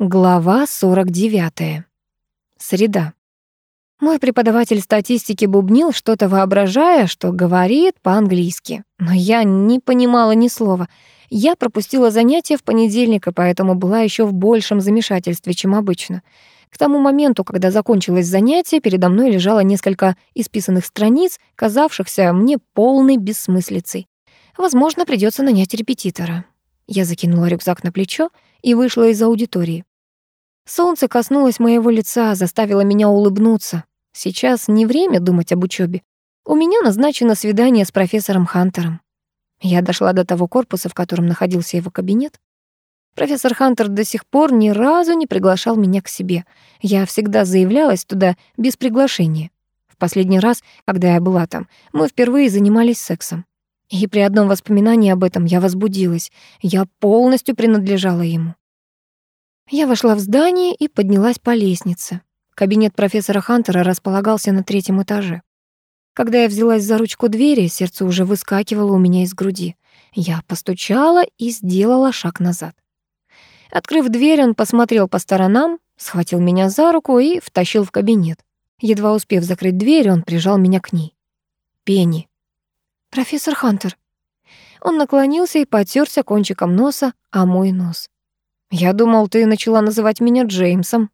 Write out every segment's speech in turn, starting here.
Глава 49. Среда. Мой преподаватель статистики бубнил, что-то воображая, что говорит по-английски. Но я не понимала ни слова. Я пропустила занятия в понедельник, и поэтому была еще в большем замешательстве, чем обычно. К тому моменту, когда закончилось занятие, передо мной лежало несколько исписанных страниц, казавшихся мне полной бессмыслицей. Возможно, придется нанять репетитора. Я закинула рюкзак на плечо и вышла из аудитории. Солнце коснулось моего лица, заставило меня улыбнуться. Сейчас не время думать об учебе. У меня назначено свидание с профессором Хантером. Я дошла до того корпуса, в котором находился его кабинет. Профессор Хантер до сих пор ни разу не приглашал меня к себе. Я всегда заявлялась туда без приглашения. В последний раз, когда я была там, мы впервые занимались сексом. И при одном воспоминании об этом я возбудилась. Я полностью принадлежала ему. Я вошла в здание и поднялась по лестнице. Кабинет профессора Хантера располагался на третьем этаже. Когда я взялась за ручку двери, сердце уже выскакивало у меня из груди. Я постучала и сделала шаг назад. Открыв дверь, он посмотрел по сторонам, схватил меня за руку и втащил в кабинет. Едва успев закрыть дверь, он прижал меня к ней. Пенни. «Профессор Хантер». Он наклонился и потерся кончиком носа о мой нос. Я думал, ты начала называть меня Джеймсом.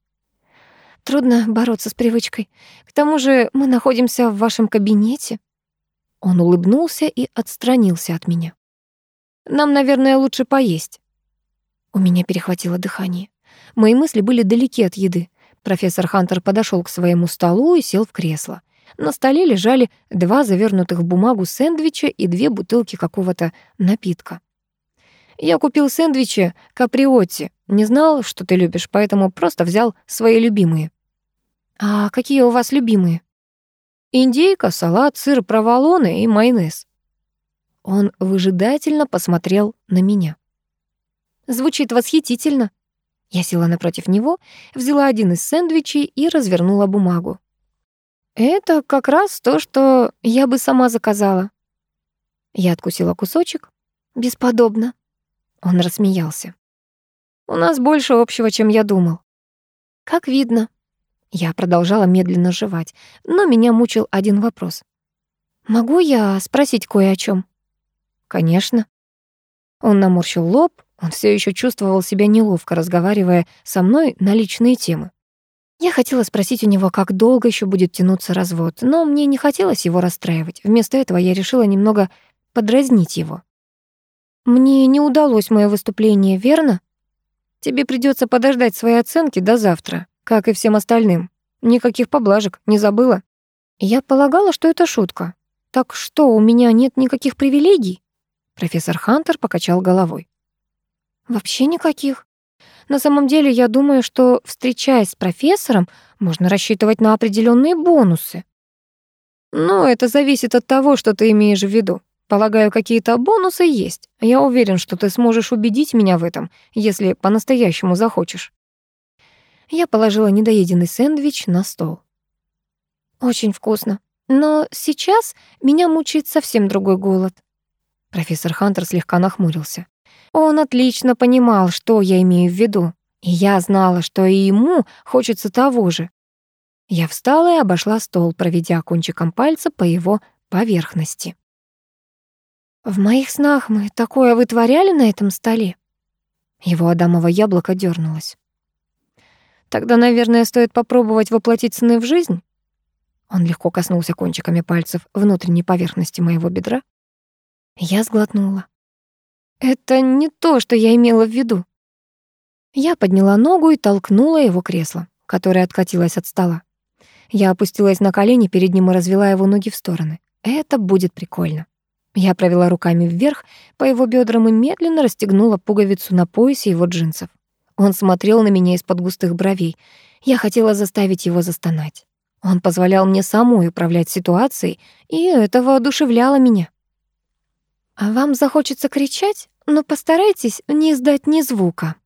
Трудно бороться с привычкой. К тому же мы находимся в вашем кабинете. Он улыбнулся и отстранился от меня. Нам, наверное, лучше поесть. У меня перехватило дыхание. Мои мысли были далеки от еды. Профессор Хантер подошел к своему столу и сел в кресло. На столе лежали два завернутых в бумагу сэндвича и две бутылки какого-то напитка. Я купил сэндвичи каприотти. Не знал, что ты любишь, поэтому просто взял свои любимые. А какие у вас любимые? Индейка, салат, сыр проволоны и майонез. Он выжидательно посмотрел на меня. Звучит восхитительно. Я села напротив него, взяла один из сэндвичей и развернула бумагу. Это как раз то, что я бы сама заказала. Я откусила кусочек. Бесподобно. Он рассмеялся. «У нас больше общего, чем я думал». «Как видно». Я продолжала медленно жевать, но меня мучил один вопрос. «Могу я спросить кое о чем? «Конечно». Он наморщил лоб, он все еще чувствовал себя неловко, разговаривая со мной на личные темы. Я хотела спросить у него, как долго еще будет тянуться развод, но мне не хотелось его расстраивать. Вместо этого я решила немного подразнить его. Мне не удалось мое выступление, верно? Тебе придется подождать своей оценки до завтра, как и всем остальным. Никаких поблажек, не забыла? Я полагала, что это шутка. Так что, у меня нет никаких привилегий? Профессор Хантер покачал головой. Вообще никаких. На самом деле, я думаю, что, встречаясь с профессором, можно рассчитывать на определенные бонусы. Но это зависит от того, что ты имеешь в виду. Полагаю, какие-то бонусы есть. Я уверен, что ты сможешь убедить меня в этом, если по-настоящему захочешь. Я положила недоеденный сэндвич на стол. Очень вкусно. Но сейчас меня мучает совсем другой голод. Профессор Хантер слегка нахмурился. Он отлично понимал, что я имею в виду, и я знала, что и ему хочется того же. Я встала и обошла стол, проведя кончиком пальца по его поверхности. В моих снах мы такое вытворяли на этом столе. Его адамово яблоко дернулось. Тогда, наверное, стоит попробовать воплотить сны в жизнь. Он легко коснулся кончиками пальцев внутренней поверхности моего бедра. Я сглотнула. Это не то, что я имела в виду. Я подняла ногу и толкнула его кресло, которое откатилось от стола. Я опустилась на колени перед ним и развела его ноги в стороны. Это будет прикольно. Я провела руками вверх по его бедрам и медленно расстегнула пуговицу на поясе его джинсов. Он смотрел на меня из-под густых бровей. Я хотела заставить его застонать. Он позволял мне самой управлять ситуацией, и это воодушевляло меня. «А вам захочется кричать? Но постарайтесь не издать ни звука».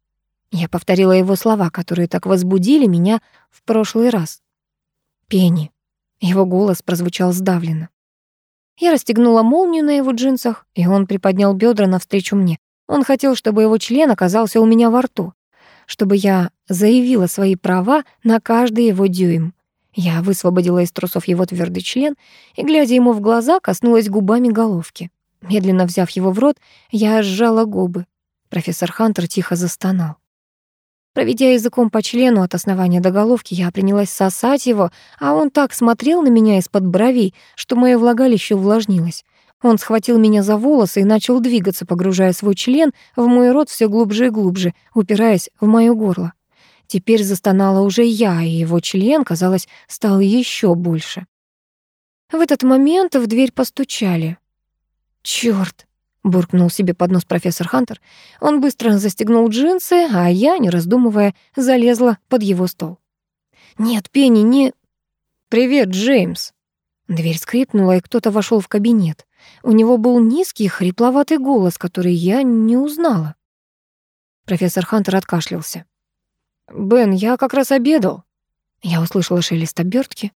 Я повторила его слова, которые так возбудили меня в прошлый раз. «Пенни». Его голос прозвучал сдавленно. Я расстегнула молнию на его джинсах, и он приподнял бедра навстречу мне. Он хотел, чтобы его член оказался у меня во рту. чтобы я заявила свои права на каждый его дюйм. Я высвободила из трусов его твердый член и, глядя ему в глаза, коснулась губами головки. Медленно взяв его в рот, я сжала губы. Профессор Хантер тихо застонал. Проведя языком по члену от основания до головки, я принялась сосать его, а он так смотрел на меня из-под бровей, что мое влагалище увлажнилось. Он схватил меня за волосы и начал двигаться, погружая свой член в мой рот все глубже и глубже, упираясь в моё горло. Теперь застонала уже я, и его член, казалось, стал еще больше. В этот момент в дверь постучали. «Чёрт!» — буркнул себе под нос профессор Хантер. Он быстро застегнул джинсы, а я, не раздумывая, залезла под его стол. «Нет, Пенни, не...» «Привет, Джеймс!» Дверь скрипнула, и кто-то вошел в кабинет. У него был низкий, хрипловатый голос, который я не узнала. Профессор Хантер откашлялся. «Бен, я как раз обедал». Я услышала шелест обертки.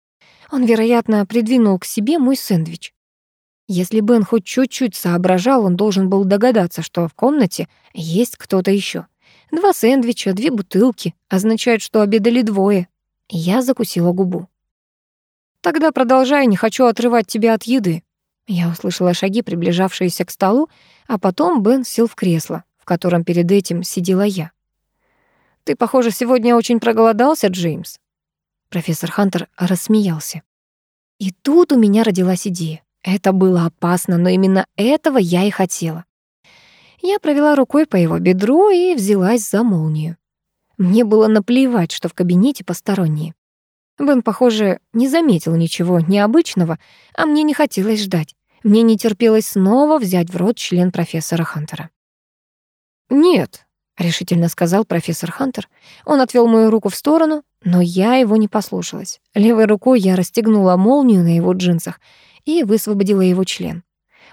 Он, вероятно, придвинул к себе мой сэндвич. Если Бен хоть чуть-чуть соображал, он должен был догадаться, что в комнате есть кто-то еще. Два сэндвича, две бутылки означают, что обедали двое. Я закусила губу. «Тогда продолжай, не хочу отрывать тебя от еды». Я услышала шаги, приближавшиеся к столу, а потом Бен сел в кресло, в котором перед этим сидела я. «Ты, похоже, сегодня очень проголодался, Джеймс». Профессор Хантер рассмеялся. И тут у меня родилась идея. Это было опасно, но именно этого я и хотела. Я провела рукой по его бедру и взялась за молнию. Мне было наплевать, что в кабинете посторонние. Бен, похоже, не заметил ничего необычного, а мне не хотелось ждать. Мне не терпелось снова взять в рот член профессора Хантера. «Нет», — решительно сказал профессор Хантер. Он отвел мою руку в сторону, но я его не послушалась. Левой рукой я расстегнула молнию на его джинсах и высвободила его член.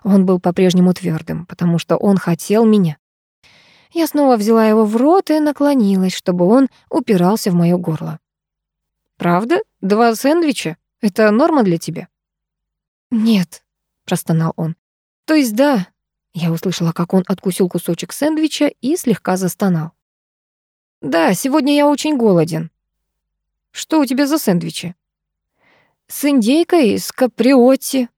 Он был по-прежнему твердым, потому что он хотел меня. Я снова взяла его в рот и наклонилась, чтобы он упирался в моё горло. «Правда? Два сэндвича? Это норма для тебя?» «Нет», — простонал он. «То есть да». Я услышала, как он откусил кусочек сэндвича и слегка застонал. «Да, сегодня я очень голоден». «Что у тебя за сэндвичи?» С индейкой с каприотти».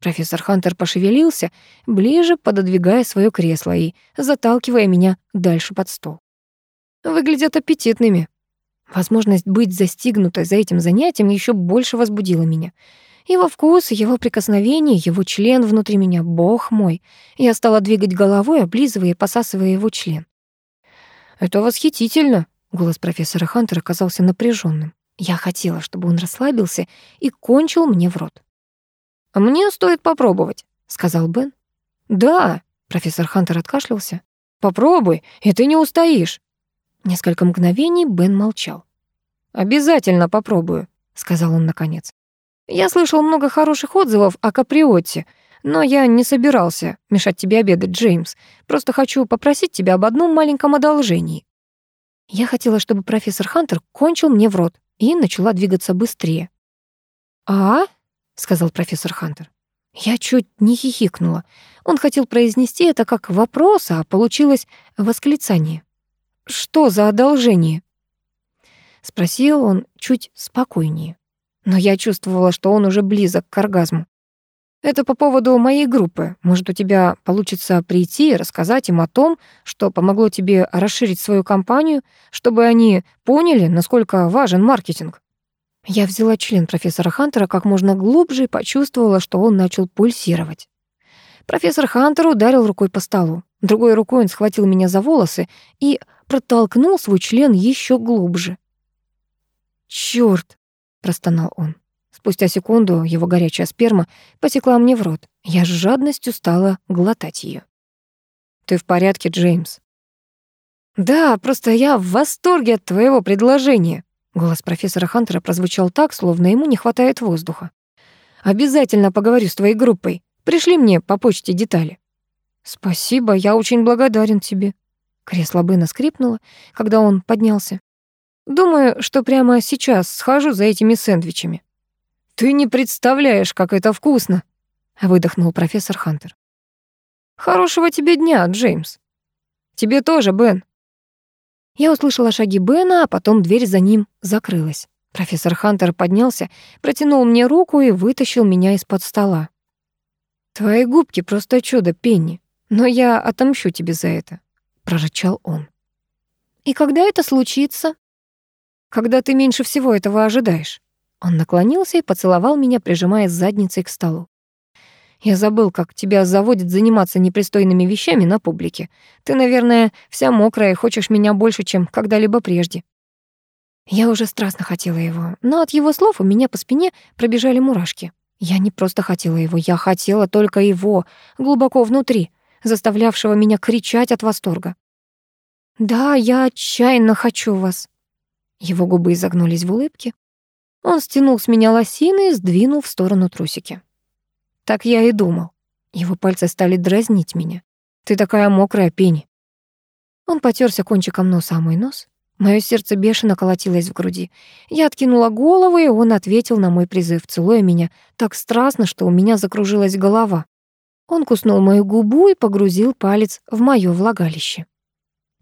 Профессор Хантер пошевелился, ближе пододвигая свое кресло и заталкивая меня дальше под стол. Выглядят аппетитными. Возможность быть застигнутой за этим занятием еще больше возбудила меня. Его вкус, его прикосновение, его член внутри меня, бог мой. Я стала двигать головой, облизывая и посасывая его член. «Это восхитительно», — голос профессора Хантера оказался напряженным. Я хотела, чтобы он расслабился и кончил мне в рот. «А мне стоит попробовать», — сказал Бен. «Да», — профессор Хантер откашлялся. «Попробуй, и ты не устоишь». Несколько мгновений Бен молчал. «Обязательно попробую», — сказал он наконец. «Я слышал много хороших отзывов о каприоте, но я не собирался мешать тебе обедать, Джеймс. Просто хочу попросить тебя об одном маленьком одолжении». Я хотела, чтобы профессор Хантер кончил мне в рот и начала двигаться быстрее. «А?» — сказал профессор Хантер. Я чуть не хихикнула. Он хотел произнести это как вопрос, а получилось восклицание. «Что за одолжение?» Спросил он чуть спокойнее. Но я чувствовала, что он уже близок к оргазму. Это по поводу моей группы. Может, у тебя получится прийти и рассказать им о том, что помогло тебе расширить свою компанию, чтобы они поняли, насколько важен маркетинг. Я взяла член профессора Хантера как можно глубже и почувствовала, что он начал пульсировать. Профессор Хантер ударил рукой по столу. Другой рукой он схватил меня за волосы и протолкнул свой член еще глубже. «Чёрт!» — простонал он. Спустя секунду его горячая сперма потекла мне в рот. Я с жадностью стала глотать ее. «Ты в порядке, Джеймс?» «Да, просто я в восторге от твоего предложения». Голос профессора Хантера прозвучал так, словно ему не хватает воздуха. «Обязательно поговорю с твоей группой. Пришли мне по почте детали». «Спасибо, я очень благодарен тебе». Кресло Бена скрипнуло, когда он поднялся. «Думаю, что прямо сейчас схожу за этими сэндвичами». «Ты не представляешь, как это вкусно!» — выдохнул профессор Хантер. «Хорошего тебе дня, Джеймс!» «Тебе тоже, Бен!» Я услышала шаги Бена, а потом дверь за ним закрылась. Профессор Хантер поднялся, протянул мне руку и вытащил меня из-под стола. «Твои губки просто чудо, Пенни, но я отомщу тебе за это», — прорычал он. «И когда это случится?» «Когда ты меньше всего этого ожидаешь». Он наклонился и поцеловал меня, прижимая задницей к столу. Я забыл, как тебя заводит заниматься непристойными вещами на публике. Ты, наверное, вся мокрая и хочешь меня больше, чем когда-либо прежде. Я уже страстно хотела его, но от его слов у меня по спине пробежали мурашки. Я не просто хотела его, я хотела только его, глубоко внутри, заставлявшего меня кричать от восторга. «Да, я отчаянно хочу вас». Его губы изогнулись в улыбке. Он стянул с меня лосины и сдвинул в сторону трусики. Так я и думал. Его пальцы стали дразнить меня. Ты такая мокрая, Пенни. Он потерся кончиком носа о мой нос. Моё сердце бешено колотилось в груди. Я откинула голову, и он ответил на мой призыв, целуя меня так страстно, что у меня закружилась голова. Он куснул мою губу и погрузил палец в моё влагалище.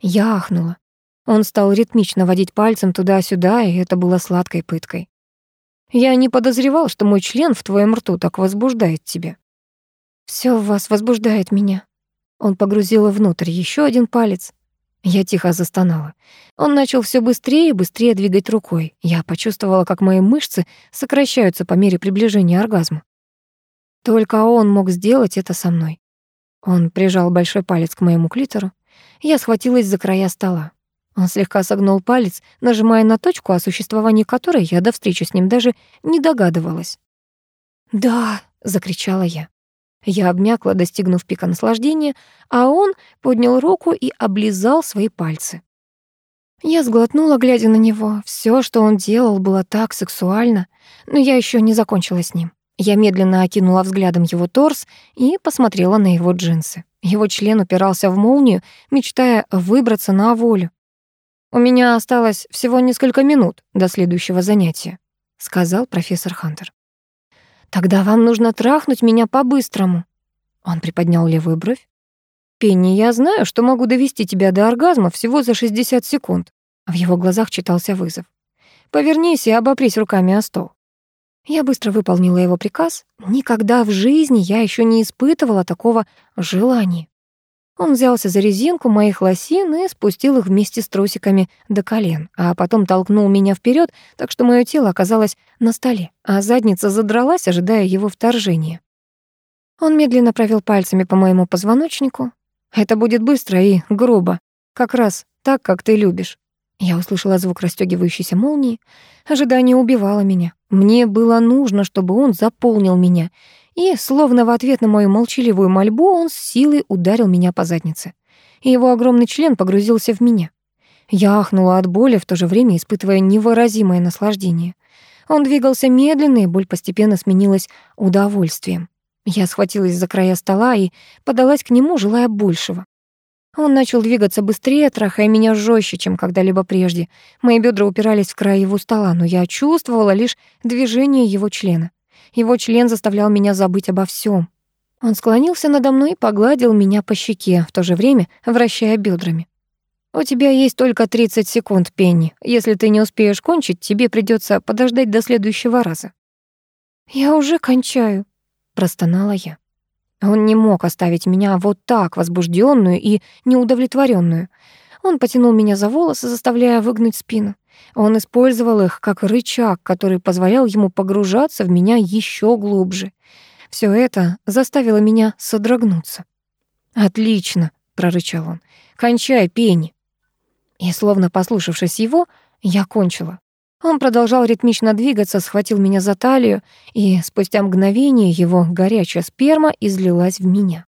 Я ахнула. Он стал ритмично водить пальцем туда-сюда, и это было сладкой пыткой. Я не подозревал, что мой член в твоем рту так возбуждает тебя. Всё в вас возбуждает меня. Он погрузил внутрь ещё один палец. Я тихо застонала. Он начал всё быстрее и быстрее двигать рукой. Я почувствовала, как мои мышцы сокращаются по мере приближения оргазма. Только он мог сделать это со мной. Он прижал большой палец к моему клитору. Я схватилась за края стола. Он слегка согнул палец, нажимая на точку, о существовании которой я до встречи с ним даже не догадывалась. «Да!» — закричала я. Я обмякла, достигнув пика наслаждения, а он поднял руку и облизал свои пальцы. Я сглотнула, глядя на него. Все, что он делал, было так сексуально, но я еще не закончила с ним. Я медленно окинула взглядом его торс и посмотрела на его джинсы. Его член упирался в молнию, мечтая выбраться на волю. «У меня осталось всего несколько минут до следующего занятия», — сказал профессор Хантер. «Тогда вам нужно трахнуть меня по-быстрому». Он приподнял левую бровь. «Пенни, я знаю, что могу довести тебя до оргазма всего за 60 секунд». В его глазах читался вызов. «Повернись и обопрись руками о стол». Я быстро выполнила его приказ. Никогда в жизни я еще не испытывала такого желания. Он взялся за резинку моих лосин и спустил их вместе с трусиками до колен, а потом толкнул меня вперед, так что мое тело оказалось на столе, а задница задралась, ожидая его вторжения. Он медленно провел пальцами по моему позвоночнику. «Это будет быстро и грубо, как раз так, как ты любишь». Я услышала звук расстёгивающейся молнии. Ожидание убивало меня. Мне было нужно, чтобы он заполнил меня, и, словно в ответ на мою молчаливую мольбу, он с силой ударил меня по заднице. И его огромный член погрузился в меня. Я ахнула от боли, в то же время испытывая невыразимое наслаждение. Он двигался медленно, и боль постепенно сменилась удовольствием. Я схватилась за края стола и подалась к нему, желая большего. Он начал двигаться быстрее, трахая меня жестче, чем когда-либо прежде. Мои бедра упирались в край его стола, но я чувствовала лишь движение его члена. Его член заставлял меня забыть обо всем. Он склонился надо мной и погладил меня по щеке, в то же время вращая бедрами. «У тебя есть только 30 секунд, Пенни. Если ты не успеешь кончить, тебе придется подождать до следующего раза». «Я уже кончаю», — простонала я. Он не мог оставить меня вот так, возбужденную и неудовлетворенную. Он потянул меня за волосы, заставляя выгнуть спину. Он использовал их как рычаг, который позволял ему погружаться в меня еще глубже. Все это заставило меня содрогнуться. «Отлично», — прорычал он, — «кончай, пень». И, словно послушавшись его, я кончила. Он продолжал ритмично двигаться, схватил меня за талию, и спустя мгновение его горячая сперма излилась в меня.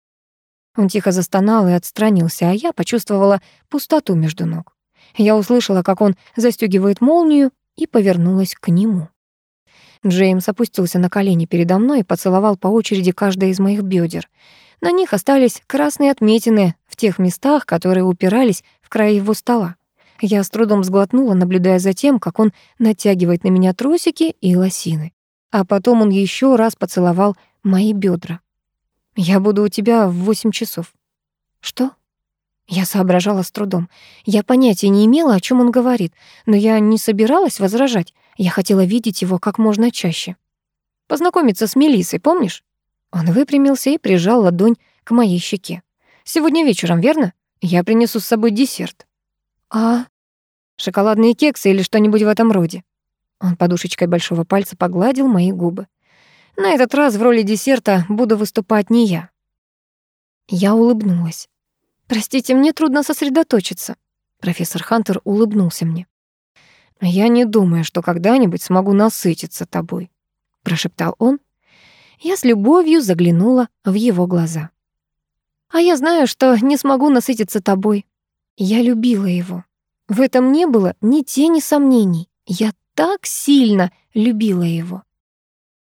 Он тихо застонал и отстранился, а я почувствовала пустоту между ног. Я услышала, как он застёгивает молнию, и повернулась к нему. Джеймс опустился на колени передо мной и поцеловал по очереди каждое из моих бедер. На них остались красные отметины в тех местах, которые упирались в край его стола. Я с трудом сглотнула, наблюдая за тем, как он натягивает на меня трусики и лосины. А потом он еще раз поцеловал мои бедра. «Я буду у тебя в восемь часов». «Что?» Я соображала с трудом. Я понятия не имела, о чем он говорит, но я не собиралась возражать. Я хотела видеть его как можно чаще. Познакомиться с Мелиссой, помнишь? Он выпрямился и прижал ладонь к моей щеке. Сегодня вечером, верно? Я принесу с собой десерт. А шоколадные кексы или что-нибудь в этом роде. Он подушечкой большого пальца погладил мои губы. На этот раз в роли десерта буду выступать не я. Я улыбнулась. «Простите, мне трудно сосредоточиться». Профессор Хантер улыбнулся мне. «Я не думаю, что когда-нибудь смогу насытиться тобой», — прошептал он. Я с любовью заглянула в его глаза. «А я знаю, что не смогу насытиться тобой». Я любила его. В этом не было ни тени сомнений. Я так сильно любила его.